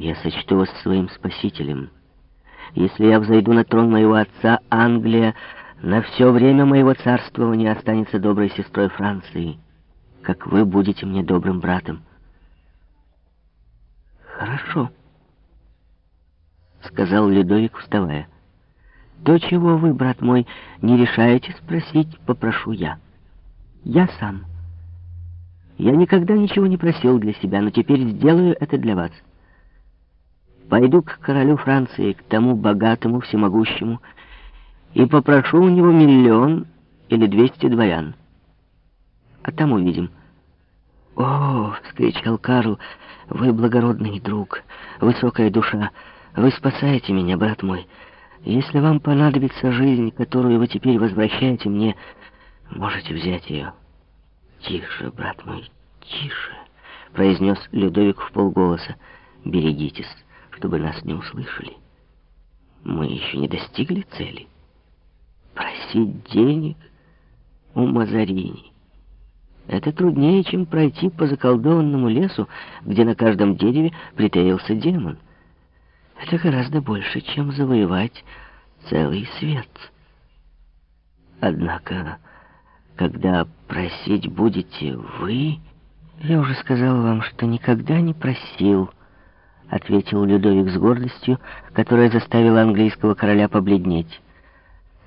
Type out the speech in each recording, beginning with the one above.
Я сочту вас своим спасителем. Если я взойду на трон моего отца, Англия на все время моего царствования останется доброй сестрой Франции, как вы будете мне добрым братом. Хорошо, сказал Людовик, вставая. То, чего вы, брат мой, не решаете спросить, попрошу я. Я сам. Я никогда ничего не просил для себя, но теперь сделаю это для вас. Пойду к королю Франции, к тому богатому, всемогущему, и попрошу у него миллион или двести дворян. А там увидим. «О!» — вскричал Карл. «Вы благородный друг, высокая душа. Вы спасаете меня, брат мой. Если вам понадобится жизнь, которую вы теперь возвращаете мне, можете взять ее». «Тише, брат мой, тише!» — произнес Людовик в полголоса. «Берегитесь» чтобы нас не услышали. Мы еще не достигли цели. Просить денег у Мазарини. Это труднее, чем пройти по заколдованному лесу, где на каждом дереве притаился демон. Это гораздо больше, чем завоевать целый свет. Однако, когда просить будете вы, я уже сказал вам, что никогда не просил — ответил Людовик с гордостью, которая заставила английского короля побледнеть.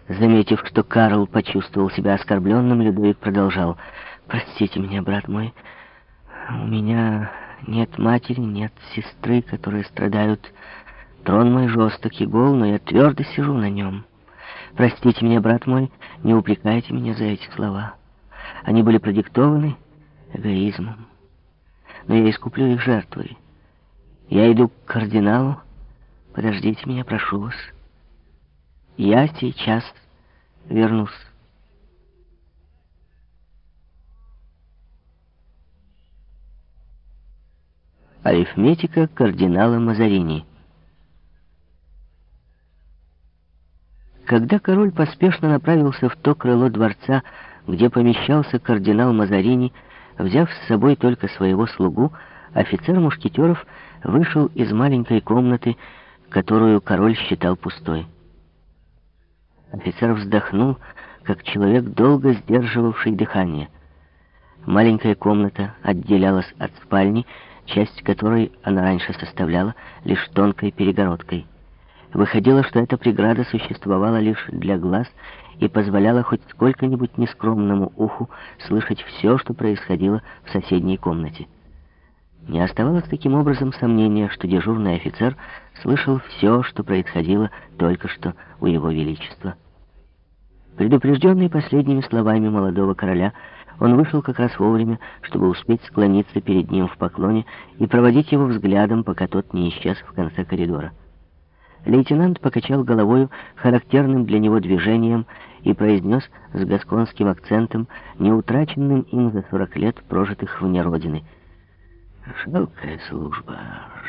Заметив, что Карл почувствовал себя оскорбленным, Людовик продолжал. «Простите меня, брат мой, у меня нет матери, нет сестры, которые страдают. Трон мой жесток и гол, но я твердо сижу на нем. Простите меня, брат мой, не упрекайте меня за эти слова. Они были продиктованы эгоизмом, но я искуплю их жертвой». Я иду к кардиналу. Подождите меня, прошу вас. Я сейчас вернусь. Арифметика кардинала Мазарини. Когда король поспешно направился в то крыло дворца, где помещался кардинал Мазарини, взяв с собой только своего слугу, офицер мушкетеров вышел из маленькой комнаты, которую король считал пустой. Офицер вздохнул, как человек, долго сдерживавший дыхание. Маленькая комната отделялась от спальни, часть которой она раньше составляла лишь тонкой перегородкой. Выходило, что эта преграда существовала лишь для глаз и позволяла хоть сколько-нибудь нескромному уху слышать все, что происходило в соседней комнате. Не оставалось таким образом сомнения, что дежурный офицер слышал все, что происходило только что у его величества. Предупрежденный последними словами молодого короля, он вышел как раз вовремя, чтобы успеть склониться перед ним в поклоне и проводить его взглядом, пока тот не исчез в конце коридора. Лейтенант покачал головою характерным для него движением и произнес с гасконским акцентом, не утраченным им за сорок лет, прожитых вне родины — Жалкая служба,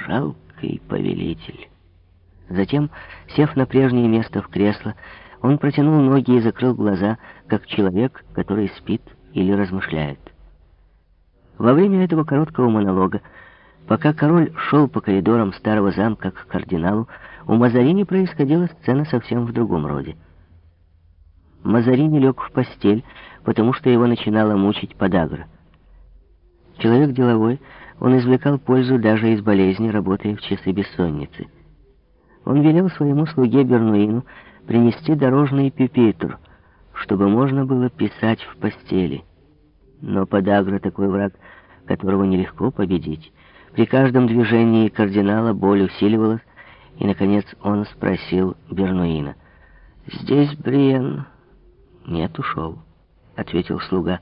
жалкий повелитель. Затем, сев на прежнее место в кресло, он протянул ноги и закрыл глаза, как человек, который спит или размышляет. Во время этого короткого монолога, пока король шел по коридорам старого замка к кардиналу, у Мазарини происходила сцена совсем в другом роде. Мазарини лег в постель, потому что его начинала мучить подагра. Человек деловой, он извлекал пользу даже из болезни, работая в часы бессонницы. Он велел своему слуге Бернуину принести дорожный пюпитр, чтобы можно было писать в постели. Но подагра такой враг, которого нелегко победить. При каждом движении кардинала боль усиливалась, и, наконец, он спросил Бернуина. «Здесь Бриен?» «Нет, ушел», — ответил слуга.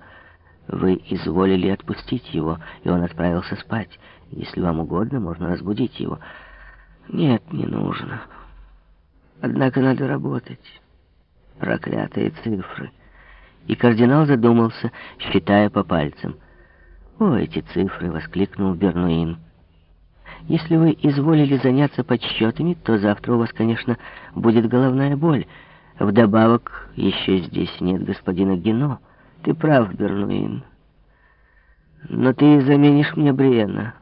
Вы изволили отпустить его, и он отправился спать. Если вам угодно, можно разбудить его. Нет, не нужно. Однако надо работать. Проклятые цифры. И кардинал задумался, считая по пальцам. «О, эти цифры!» — воскликнул Бернуин. «Если вы изволили заняться подсчетами, то завтра у вас, конечно, будет головная боль. Вдобавок, еще здесь нет господина Гено». Ты прав, Бернуин. Но ты заменишь мне Бриена.